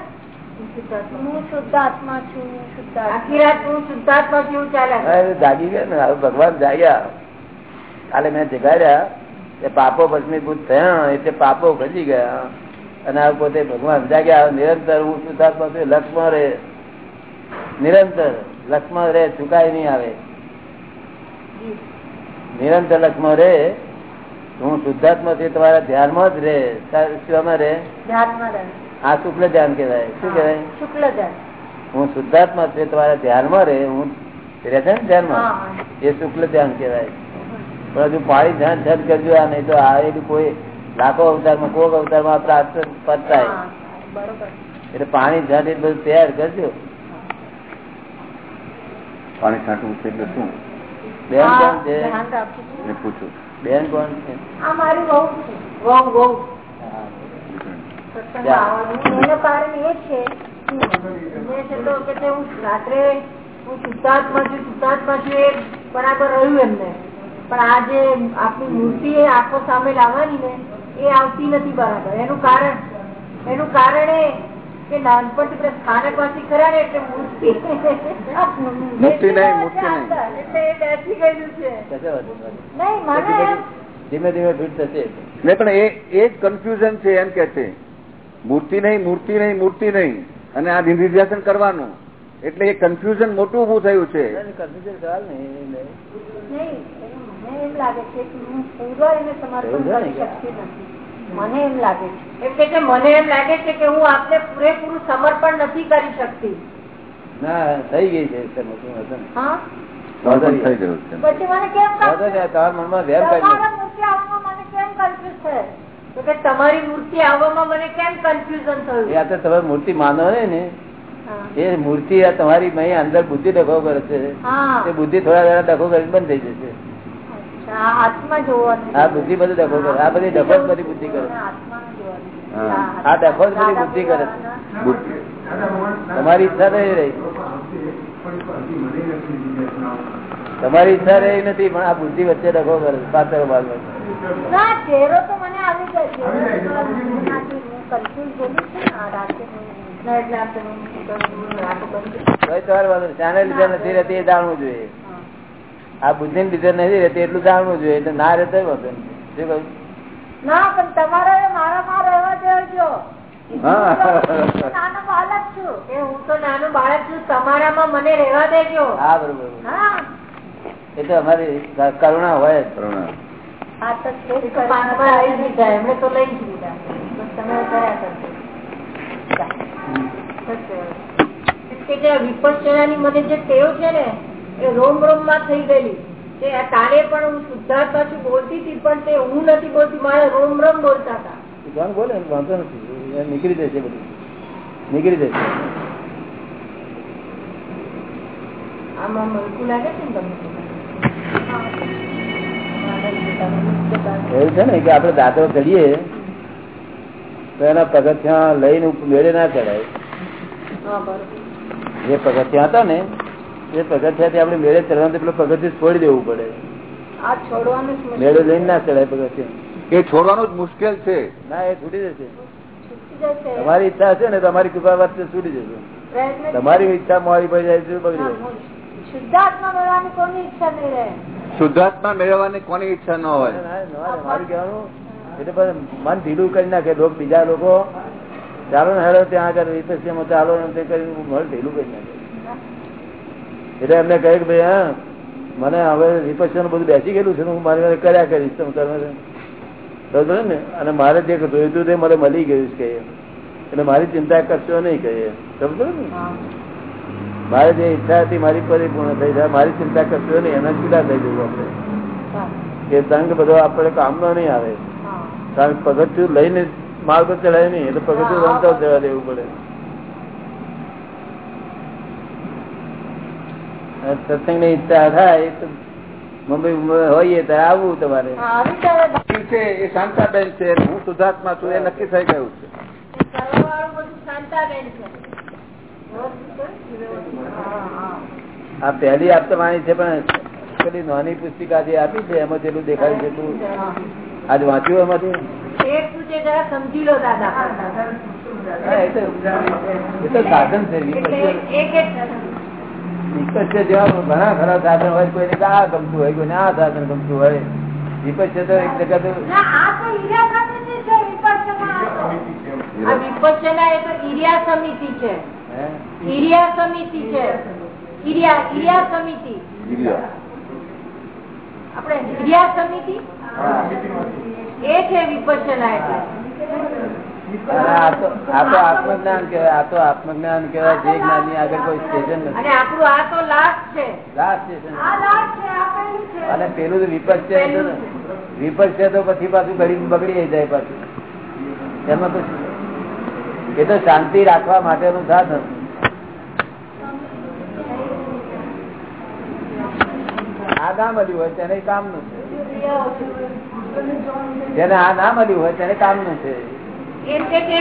હું શુદ્ધાત્મા. છું આખી રાત હું શુદ્ધાત્મા છું ચાલ્યા જાગી ગયા ને. હવે ભગવાન જાગ્યા. કાલે મેં જગાડ્યા એ પાપો ભસ્મીભૂત થયા એટલે પાપો ભજી ગયા. અને આ પોતે ભગવાન જાગ્યા. નિરંતર હું શુદ્ધાત્મા છું રે રહે. નિરંતર. લક્ષમાં રે ચુકાય નહીં આવે. નિરંતર લક્ષ્મણ રે હું શુદ્ધાત્મા છું તમારા ધ્યાનમાં જ રે. શિવામાં રે? આ શુક્લ ધ્યાન કેવાય શું કેવાય શુક્લ ધ્યાન. હું શુદ્ધાત્મા છું તમારા ધ્યાનમાં રે હું રહે છે ને ધ્યાનમાં? એ શુક્લ ધ્યાન કેવાય પણ હજુ પાણી ધ્યાન ધ્યાન કરજો આ નહીં તો આ એ કોઈ લાખો અવતારમાં કોક અવતારમાં પ્રાપ્ત પતાય. હા, બરોબર. એટલે પાણી ધ્યાન એ બધું તૈયાર કરજો. પાણી છાંટવું છે એટલે શું? બેન કોણ છે? પૂછું. બેન કોણ છે? બરાબર રહ્યું એમને પણ આ જે આપની મૂર્તિ એ આંખો સામે લાવવાની ને એ આવતી નથી બરાબર. એનું કારણ એનું કારણ એ કે નાનપણથી પેલા સ્થાનકવાસી ખરા ને એટલે મૂર્તિ. મૂર્તિ નહીં, મૂર્તિ નહીં. એ ધીમે ધીમે ફિટ થશે. નહીં પણ જ કન્ફ્યુઝન છે એમ કે છે. મૂર્તિ નહીં મૂર્તિ નહીં મૂર્તિ નહીં. અને આ નિર્ધ્યાસન કરવાનું. એટલે એ કન્ફ્યુઝન મોટું ઉભું થયું છે. કન્ફ્યુઝન સવાલ નહીં નહીં એમ લાગે છે કે હું પૂરો એને એવું કરી શકતી નથી. મને એમ લાગે છે. એમ કે છે મને એમ લાગે છે કે હું આપને પૂરેપૂરું સમર્પણ નથી કરી શકતી. ના થઈ ગઈ છે તમારા મૂર્તિ આવવામાં મને કેમ કન્ફ્યુઝ છે? તો કે તમારી મૂર્તિ આવવામાં મને કેમ કન્ફ્યુઝન થયું? એ આ તમે મૂર્તિ માનો ને. ને એ મૂર્તિ તમારી અંદર બુદ્ધિ ડખો કરે છે. હા. એ બુદ્ધિ થોડા વેળા ડખો કરીને બંધ થઈ જશે. આ બુદ્ધિ બધું ડખો કરે. આ બધી ડખો જ બધી બુદ્ધિ કરે. આ ડખો જ બધી બુદ્ધિ કરે. તમારી ઈચ્છા રહી રહી. તમારી ઈચ્છા રહી નથી પણ આ બુદ્ધિ વચ્ચે ડખો કરે. પાછળ ભાગ ચહેરો તો મને આવી. શાને નથી રહેતી એ જાણવું જોઈએ. આ બુદ્ધિ લીધે નથી રહેતી એટલું જાણવું જોઈએ એટલે ના રહેતો વાંધો શું કહ્યું ના પણ તમારે મારા રહેવા દેજો. હા. હું. તો નાનો બાળક છું. એ હું તો નાનું બાળક છું તમારામાં મને રહેવા દેજો. હા બરોબર હા. એ તો અમારી કરુણા હોય. કરુણા. વિપස්සનાની મને જે ટેવ છે ને એ રોમ રોમમાં થઈ ગયેલી. કે તારે પણ હું શુદ્ધાર્થ પાછું બોલતી હતી પણ તે હું નથી બોલતી મારે રોમ રોમ બોલતા હતા. કોણ બોલે વાંધો નથી. એ નીકળી જશે બધું. નીકળી જશે આમાં મલકું લાગે છે ને તમને? એવું છે ને કે આપડે દાંતો ચડીએ તો એના પગથિયા લઈને મેળે ના ચડાય. જે પગથિયા હતા ને એ પગથિયાથી આપણે મેળે ચડવાનું પેલું પગથિયું છોડી દેવું પડે. આ છોડવાનું મેળો લઈને ના ચડાય પગથિયા. એ છોડવાનું જ મુશ્કેલ છે. ના એ છૂટી જશે. તમારી ઈચ્છા હશે ને તમારી કૃપા વાત છૂટી જશે. તમારી ઈચ્છા મારી પડી જાય છે બગડી જાય. શુદ્ધાત્મા મળવાની કોની ઈચ્છા નહીં રહે? શુદ્ધાત્મા મેળવવાની કોની ઈચ્છા ન હોય? ના, ના, ના, મારું કહેવાનું એટલે પછી મન ઢીલું કરી નાખે લોકો બીજા લોકો. ચાલો ને હેડો ત્યાં આગળ ચાલો ને તે કરી મન ઢીલું કરી નાખે. એટલે એમને કહ્યું કે ભાઈ હા મને હવે વિપક્ષ બધું બેસી ગયેલું છે હું મારી મારે કર્યા કરીશ તમે તમે ને અને મારે જે જોયું હતું તે મને મળી ગયું છે કહીએ એટલે મારી ચિંતા કરશો નહીં કહીએ સમજો ને? મારે જે ઈચ્છા હતી મારી પરિપૂર્ણ થઈ જાય. મારી ચિંતા કરશો નહીં એના જુદા થઈ જવું આપણે. એ તંગ બધો આપણે કામનો નહીં આવે. કારણ કે પગથિયું લઈને માર્ગ ચડાય નહીં એટલે પગથિયું રમતા જવા દેવું પડે. સત્સંગની ઈચ્છા થાય તો મુંબઈ મુંબઈ હોઈએ તો આવવું તમારે. છે એ શાંતાબેન છે હું સુધાર્થમાં છું એ નક્કી થઈ ગયું છે. આ પહેલી આપતવાણી છે પણ પેલી નાની પુસ્તિકા જે આપી છે એમાં જેટલું દેખાય છે તું. આજ વાંચ્યું એમાંથી સમજી લો દાદા. એ તો સાધન છે. વિપક્ષ જેવા ઘણા ખરા સાધન હોય કોઈને આ ગમતું હોય કોઈને આ સાધન ગમતું હોય વિપક્ષ તો એક જગત આપણે સમિતિ. એ છે વિપક્ષના એટલે. આ તો આત્મજ્ઞાન કહેવાય આ તો આત્મજ્ઞાન કહેવાય જે જ્ઞાની આગળ કોઈ સ્ટેશન અને નથી પેલું વિપક્ષ છે વિપક્ષ છે તો પછી પાછું ઘડી બગડી જાય પાછું. એમાં તો એ તો શાંતિ રાખવા માટેનું સાધન. આ ના મળ્યું હોય તેને કામનું છે. જેને આ ના મળ્યું હોય તેને કામનું છે. એમ કે છે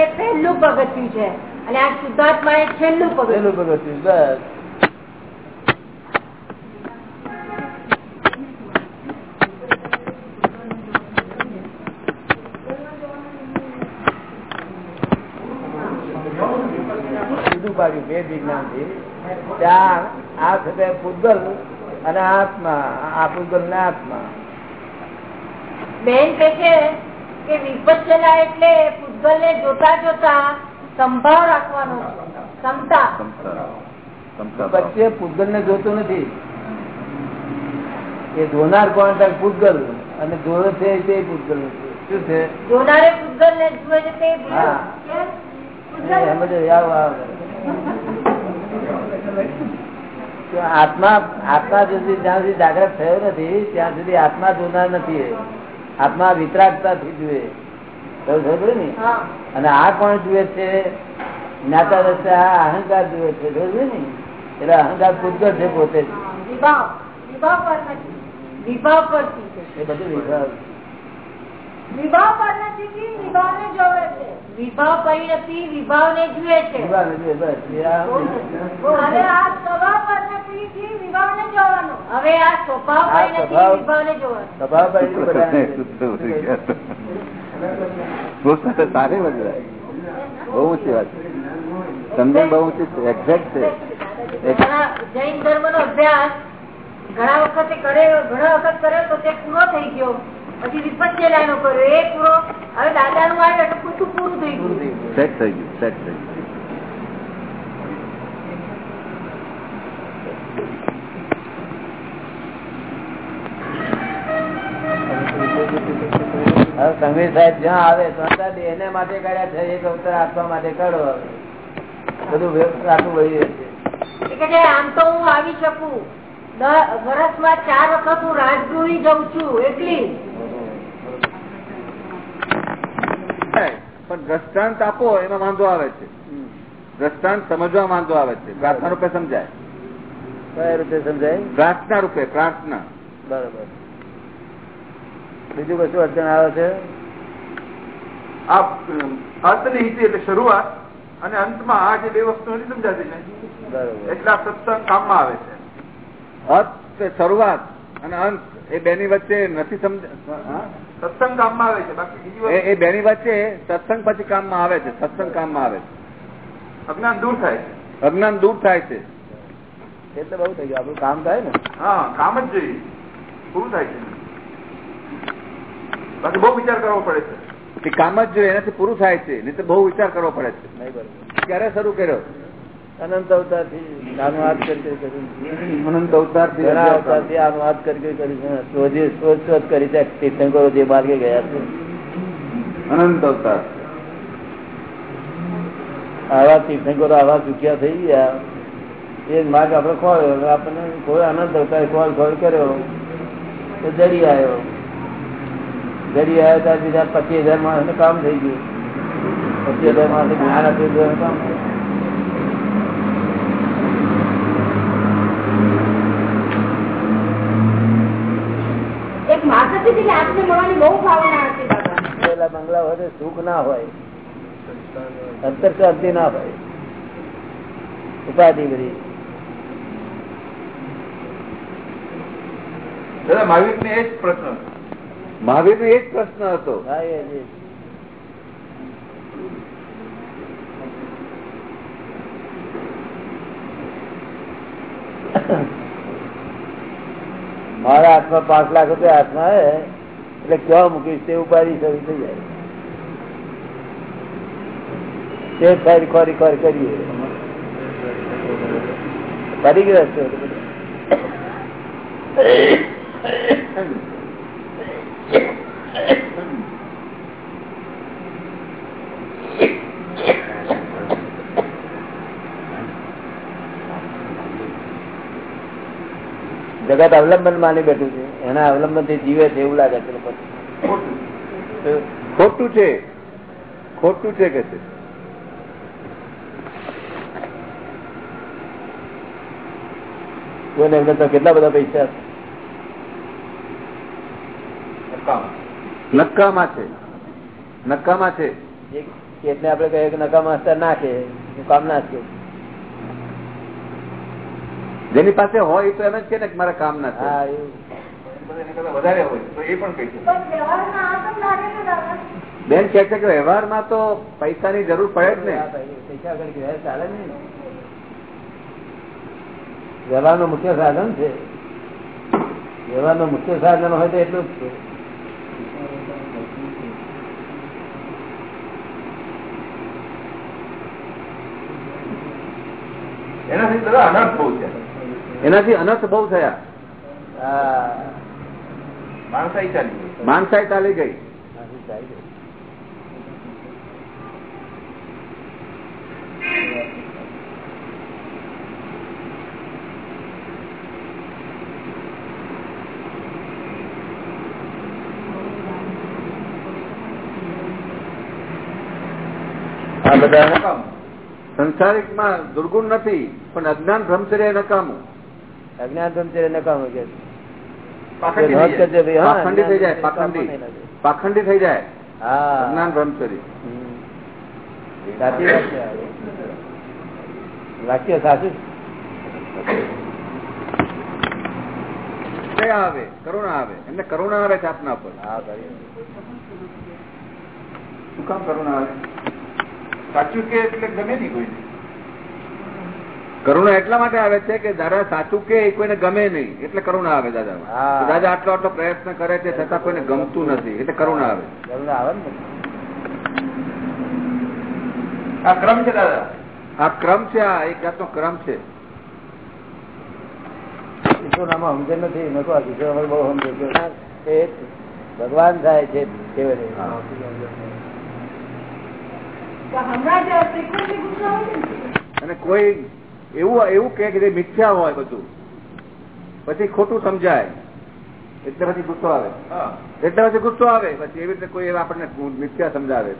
એ પહેલું પગથિયું છે. અને આ શુદ્ધાત્મા એ છેલ્લું પગથિયું. પગથિયું બસ. પાડ્યું બે વિજ્ઞાનથી ત્યાં આ છે પૂતગલ અને આત્મા. આ પૂતગલ ને આત્મા. બેન કે છે કે વિપચના એટલે પૂતગલ ને જોતા જોતા સંભાવ રાખવાનો ક્ષમતા. સમતા પૂતગલ ને જોતું નથી. એ જોનાર કોણ થાય? પૂતગલ અને જોવે છે તે પૂતગલ શું છે? જોનારે પૂતગલ ને જુએ છે તે હા. એ સમજો, આવ, આવ. તો આત્મા આત્મા સુધી જ્યાં સુધી જાગ્રત થયો નથી ત્યાં સુધી આત્મા જોનાર નથી એ. આત્મા વિતરાગતાથી જુએ. ને? અને આ કોણ જુએ છે? જ્ઞાતા રસ્તે આ અહંકાર જુએ છે. સમજે ને? એટલે અહંકાર પૂતગલ છે પોતે. વિભાવ. વિભાવ વિભાવ એ બધું વિભાગ વિભાવ પરિણતિ વિભાવ ને જોવે છે? વિભાવ કરી વિભાવ ને જુએ છે હવે આ સ્વભાવ પર વિભાવ ને જોવાનો? હવે આ સ્વભાવ આ કરી નથી સ્વભાવ- વિભાવ ને જોવાનો? સ્વભાવ પર બહુ સરસ, સારી વાત બહુ ઊંચી વાત સમજણ બહુ ઊંચી એક્ઝેક્ટ છે. જૈન ધર્મ નો અભ્યાસ ઘણા વખતે કરે ઘણા વખત કર્યો તો તે પૂરો થઈ ગયો. પછી વિપત્તિ નો કર્યો એ પૂરો. હવે દાદા નું આવ્યું એટલે પૂછું પૂરું થઈ ગયું. સેટ થઈ ગયું સેટ થઈ ગયું. હવે સાહેબ જ્યાં આવે એને માટે કર્યા છે એક અવતાર આપવા માટે કરો હવે. બધું વ્યવસ્થા આખું વહી રહે એ કે આમ તો હું આવી શકું. વર્ષમાં ચાર વખત હું રાજગુરી જઉં છું એટલી પણ દ્રષ્ટાંત આપો એમાં વાંધો આવે છે. દ્રષ્ટાંત સમજવા વાંધો આવે છે. પ્રાર્થના રૂપે સમજાય. કયા રૂપે સમજાય? પ્રાર્થના રૂપે પ્રાર્થના. બરોબર. બીજું કશું અડચણ આવે છે? આ અંતની એટલે શરૂઆત અને અંતમાં આ જે બે વસ્તુ નથી સમજાતી ને એટલે આ સત્સંગ કામમાં આવે છે. અર્થ શરૂઆત અને અંત એ બેની વચ્ચે નથી સમજ હા? સત્સંગ કામમાં આવે છે. બાકી બીજી એ બેની વાત છે સત્સંગ પછી કામમાં આવે છે સત્સંગ કામમાં આવે છે. અજ્ઞાન દૂર થાય છે. અજ્ઞાન દૂર થાય છે. એટલે બહુ થઈ ગયું. આપણું કામ થાય ને? હા કામ જ જોઈએ. પૂરું થાય છે. બાકી બહુ વિચાર કરવો પડે છે. કામ જ જોઈએ એનાથી પૂરું થાય છે. નહીં તો બહુ વિચાર કરવો પડે છે. નહીં બરોબર. ક્યારે શરૂ કર્યો? અનંત અવતારથી આનો હાથ કરી કરી કરી અનંત અવતારથી ઘણા અવતારથી આનો હાથ કરી કરી કરી છે. શોધી શોધ શોધ કરી છે તીર્થંકરો જે માર્ગે ગયા છે અનંત અવતાર આવા તીર્થંકરો આવા દુખ્યા થઈ ગયા એ જ માર્ગ આપણે ખોળ્યો હવે આપણને કોઈ આનંદ અવતાર ખોળ ખોળ કર્યો તો જડી આવ્યો જડી આવ્યો ત્યાર બીજા પચીસ હજાર માણસ કામ થઈ ગયું પચીસ હજાર માણસ જ્ઞાન આપ્યું તો એનું કામ થયું. એક વાત હતી કે આપને મળવાની બહુ ભાવના હતી દાદા પેલા બંગલા હોય સુખ ના હોય અંતર શાંતિ ના હોય ઉપાધિ બધી. મહાવીર ને એ જ પ્રશ્ન મહાવીર નો એ જ પ્રશ્ન હતો. હા. મારા હાથમાં પાંચ લાખ રૂપિયા હાથમાં હે, એટલે ક્યાં મૂકીશ? તે ઉપાધિ શરૂ થઈ જાય. તે ફરી ખોરી ખોરી કરીએ. ફરી ગયા છે. જગત અવલંબન માની બેઠું છે. એના અવલંબનથી જીવે છે એવું લાગે છે ખોટું છે. ખોટું છે કે છે? કોઈને એમને તો કેટલા બધા પૈસા છે. નકામા. છે. નકામા છે. એટલે આપડે કહીએ કે નકામા અસ્તર નાખે કામ ના છે જેની પાસે હોય એ તો એમ જ કે ને મારા કામ ના વધારે હોય તો એ. પણ કહી દાદા બેન કે છે કે વ્યવહારમાં તો પૈસાની જરૂર પડે જ ને. પૈસા વ્યવહારનું. મુખ્ય સાધન છે. વ્યવહારનું મુખ્ય સાધન હોય તો એટલું જ છે. એનાથી બધા અનર્થ બહુ છે. એનાથી અનર્થ બહુ થયા. માનસાઈ ચાલી ગઈ. સંસારિકમાં દુર્ગુણ નથી પણ અજ્ઞાન ભ્રમચર્ય નકામું. અજ્ઞાન બ્રહ્મચર્ય નકામું કે પાખંડી થઈ જાય. પાખંડી થઈ હા. અજ્ઞાન સાચી વાત છે. વાક્ય સાચું. આવે? કરુણા આવે. એમને કરુણા આવે આપના પર. શું કામ કરુણા આવે? સાચું કે એટલે ગમે નહીં કોઈ કરુણા એટલા માટે આવે છે કે દાદા સાચું કે કોઈને ગમે નહીં એટલે કરુણા આવે દાદા દાદા આટલો આટલો પ્રયત્ન કરે છે છતાં કોઈને ગમતું નથી એટલે કરુણા આવે. કરુણા આવે આ ક્રમ છે દાદા? આ ક્રમ છે આ એક જાતનો ક્રમ છે. સમજે નથી બહુ સમજે ભગવાન થાય છે છેવટે. તો હમણાં જ frequently ગુસ્સો આવે છે ને? અને કોઈ એવું એવું કે જે મિથ્યા હોય બધું. પછી ખોટું સમજાય. એટલે પછી ગુસ્સો આવે. એટલે પછી ગુસ્સો આવે. પછી એવી રીતે કોઈ આપણને મિથ્યા સમજાવે.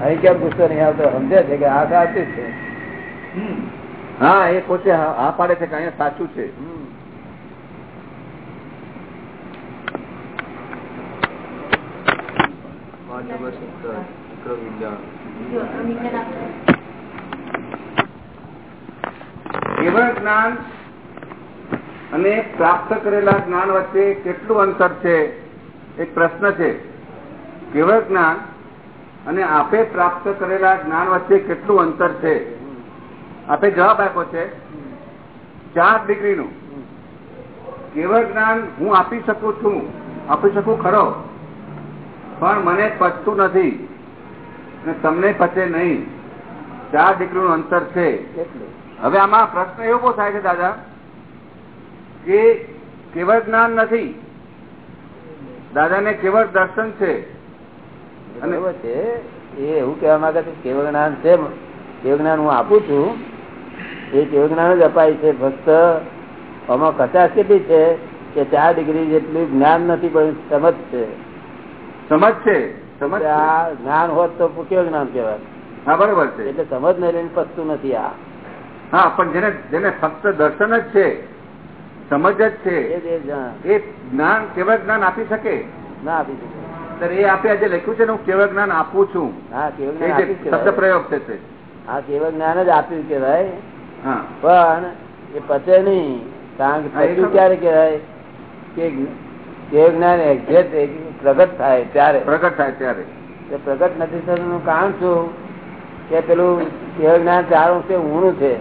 અહીં કેમ ગુસ્સો નહીં આવતો? સમજે છે કે આ સાચું છે. હા એ પોતે હા પાડે છે કે અહીંયા સાચું છે. હમ. બીજો, વિજ્ઞાન કેવળ જ્ઞાન અને પ્રાપ્ત કરેલા જ્ઞાન વચ્ચે કેટલું અંતર છે? એક પ્રશ્ન છે. કેવળ જ્ઞાન અને આપે પ્રાપ્ત કરેલા જ્ઞાન વચ્ચે કેટલું અંતર છે? આપે જવાબ આપ્યો છે ચાર ડિગ્રીનું. કેવળ જ્ઞાન હું આપી શકું છું? આપી શકું ખરો. પણ મને પચતું નથી. તમને પચે નહીં. ચાર ડિગ્રીનું અંતર છે. હવે આમાં પ્રશ્ન એવો થાય છે દાદા કે કેવળ જ્ઞાન નથી. દાદાને કેવળ દર્શન છે. અને- એ એવું કહેવા માંગે છે કેવળ જ્ઞાન છે કેવળ જ્ઞાન હું આપું છું. એ કેવળ જ્ઞાન જ અપાય છે. ફક્ત આમાં કચાશ કેટલી છે કે ચાર ડિગ્રી જેટલું જ્ઞાન નથી પણ સમજ છે. સમજ છે. સમજ આ જ્ઞાન હોત તો કેવું જ્ઞાન કહેવાય? હા બરોબર છે. એટલે સમજ ને લઈને પસતું નથી આ. હા પણ જેને જેને ફક્ત દર્શન જ છે સમજ જ છે એ જ્ઞાન. કેવળ જ્ઞાન આપી શકે? ના આપી શકે. એ આપે આજે લખ્યું છે ને હું કેવળ જ્ઞાન આપું છું. હા કેવળ જ્ઞાન શબ્દ પ્રયોગ છે તે. હા કેવળ જ્ઞાન જ આપ્યું કેવાય હા. પણ એ પચે નહીં. કારણ કે પચ્યું ક્યારે કહેવાય? કે કેવળ જ્ઞાન એક્ઝેક્ટ એક પ્રગટ થાય ત્યારે. પ્રગટ થાય ત્યારે. પ્રગટ નથી થતું કારણ શું? કે પેલું કેવળ જ્ઞાન ચારું છે ઊણું છે.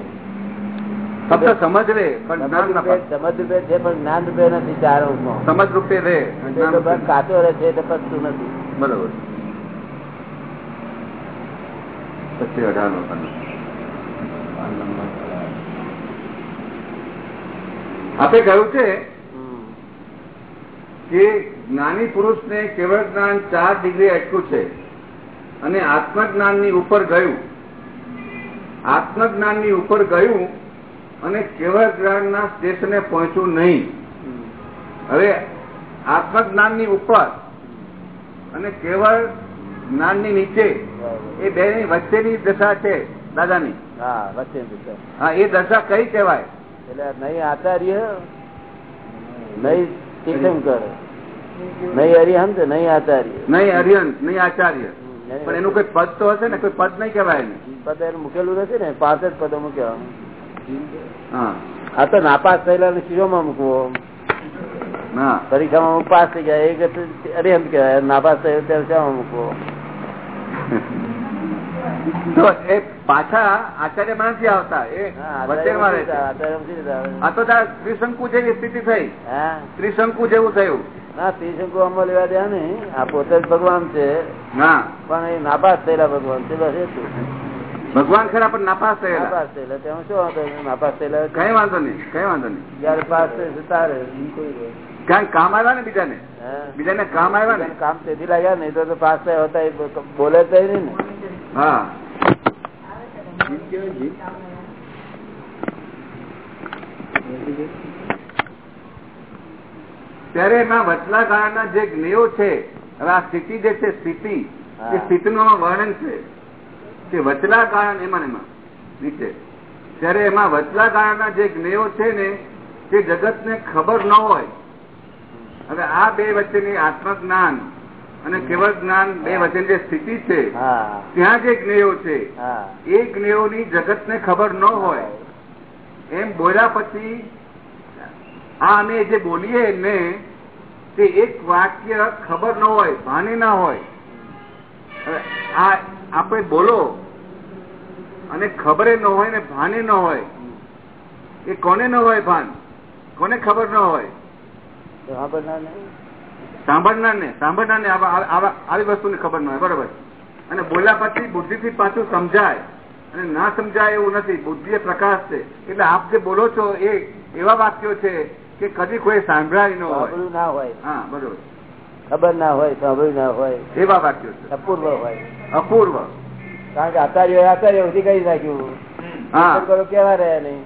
ફક્ત સમજ રે પણ સમજ રૂપે પામે. સમજ રૂપે છે પણ જ્ઞાન રૂપે નથી ચારું નો સમજ રૂપે રે અને જ્ઞાન રૂપે ભાગ કાચો રહે છે એટલે પચતું નથી. બરોબર. પછી અઢાર આપે કહ્યું છે. કે જ્ઞાની પુરુષને કેવળ જ્ઞાન ચાર ડિગ્રી અટક્યું છે અને આત્મજ્ઞાનની ઉપર ગયું. આત્મજ્ઞાનની ઉપર ગયું અને કેવળ જ્ઞાનના સ્ટેશને પહોંચ્યું નહીં. હવે આત્મજ્ઞાનની ઉપર અને કેવળ જ્ઞાનની નીચે એ બે ની વચ્ચેની દશા છે દાદાની. હા વચ્ચેની દશા. હા એ દશા કઈ કહેવાય? એટલે નહીં આચાર્ય નહીં તીર્થંકર નહીં હરિહંત નહીં આચાર્ય. નહીં હરિહંત નહીં આચાર્ય. પણ એનું કોઈ પદ તો હશે ને? કોઈ પદ નહીં કહેવાય પદ એનું મૂકેલું નથી ને? પાંચ જ પદો મૂક્યા. હા. આ તો નાપાસ થયેલા શિરોમાં મૂકવો. પરીક્ષામાં પાસ થઈ ગયા. એ કે અરિહંત કહેવાય. નાપાસ થયો ત્યારે શામાં મૂકવો? તો એ પાછા આચાર્યમાં નથી આવતા એ. આ તો તાર ત્રિશંકુ જેવી સ્થિતિ થઈ. ત્રિશંકુ જેવું થયું. ના ત્રિશંકુ અમલ લેવા દે ને. આ પોતે જ ભગવાન છે. પણ એ નાપાસ થયેલા ભગવાન છે બસ એટલું. ભગવાન ખરા પણ નાપાસ થયેલા. નાપાસ થયેલા. તેમાં શું વાંધો નાપાસ થયેલા કઈ વાંધો નહીં કઈ વાંધો નહીં. જયારે પાસ થશે તારે કોઈ કારણ કામ આવ્યા ને બીજાને? બીજા બીજાને કામ આવ્યા ને? કામ તેથી લાગ્યા નહીં તો તો પાસ થયા હોતા એ બોલે જ નહીં ને. હા. ત્યારે એના વચલા ગાળાના જે જ્ઞેયો છે હવે આ સ્થિતિ જે છે સ્થિતિ એ સ્થિતિનું વર્ણન છે. કે વચલા કારણ એમાં એમાં નીચે. ત્યારે એમાં વચલા ગાળાના જે જ્ઞેયો છે ને તે જગતને ખબર ન હોય. હવે આ બે વચ્ચેની આત્મજ્ઞાન અને કેવળ જ્ઞાન બે વચન જે સ્થિતિ છે ત્યાં જે જ્ઞેયો છે એ જગત જગતને ખબર ન હોય એમ બોલ્યા પછી આ અમે જે બોલીએ ને તે એક વાક્ય ખબર ન હોય ભાને ના હોય. આ આપણે બોલો અને ખબરે ન હોય ને ભાને ન હોય એ કોને ન હોય ભાન? કોને ખબર ન હોય? ખબર ના નહીં. સાંભળનાર ને સાંભળનાર ને આવા- વસ્તુની ખબર ન હોય બરોબર? અને બોલ્યા પછી બુદ્ધિથી પાછું સમજાય. અને ના સમજાય એવું નથી બુદ્ધિ એ પ્રકાશ છે. એટલે આપ જે બોલો છો એ એવા વાક્યો છે કે કદી કોઈ સાંભળાય ન હોય. ના હોય. હા બરોબર. ખબર ના હોય સાંભળ્યું ના હોય. એવા વાક્યો છે. અપૂર્વ હોય. અપૂર્વ. કારણ કે આચાર્ય આચાર્ય સુધી કહી નાખ્યું. હા. તીર્થંકરો કેવા રહ્યા નહીં?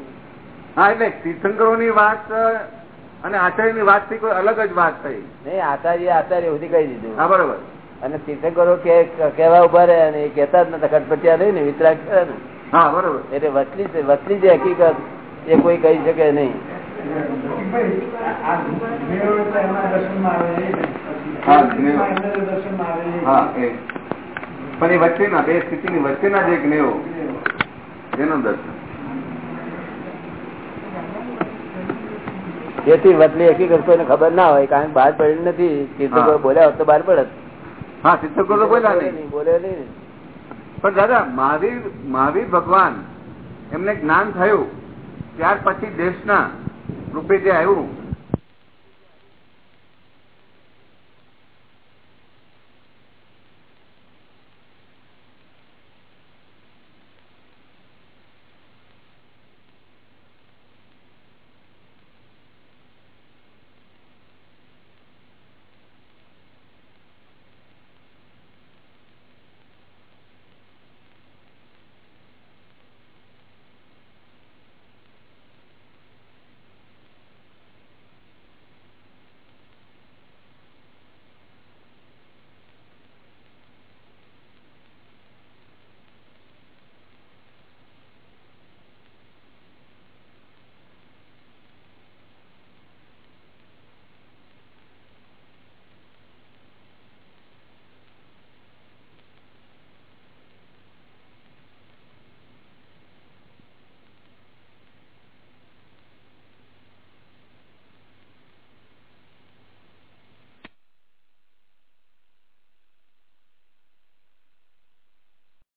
હા એટલે તીર્થંકરોની વાત અને આચાર્યની વાતથી કોઈ અલગ જ વાત થઈ. નહીં આચાર્ય આચાર્ય સુધી કહી દીધું. હા બરોબર. અને તીર્થંકરો કે કેવા ઊભા રહ્યા ને એ કેતા જ નતા ખટપટિયા નહીં ને વિતરાગ કરે ને. હા બરોબર. એટલે વચલી છે વચલી જે હકીકત એ કોઈ કહી શકે નહીં. પણ એ વચ્ચેના બે સ્થિતિની વચ્ચેના જે જ્ઞેવો એનું દર્શન. જેથી વતલી હકીકત કોઈને ખબર ના હોય કારણ કે બહાર પડી નથી. તીર્થંકરો બોલ્યા હોત તો બહાર પડત. હા તીર્થંકરો તો બોલ્યા નહીં બોલ્યા નહીં. પણ દાદા મહાવીર મહાવીર ભગવાન એમને જ્ઞાન થયું. ત્યાર પછી દેશના રૂપે જે આવ્યું